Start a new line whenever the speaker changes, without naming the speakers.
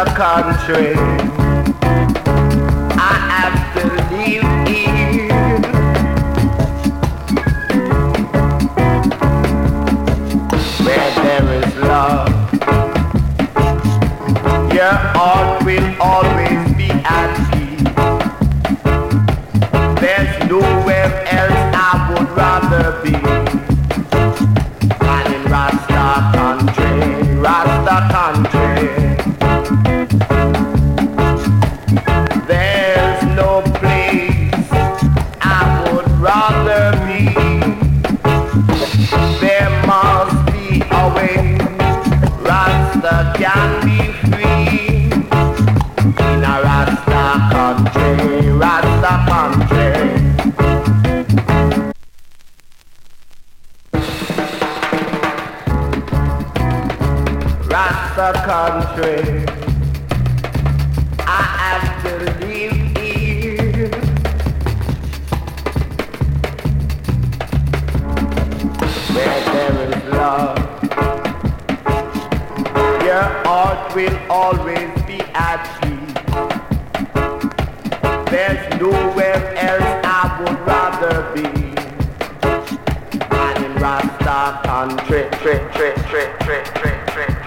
Country. I have to live here. Where there is love, your heart will always be at peace. There's nowhere else I would rather be not the country. I have to leave here. Where there is love, your heart will always be at peace. There's nowhere else I would rather be. Rasta country, trick, trick, trick, trick, trick, trick.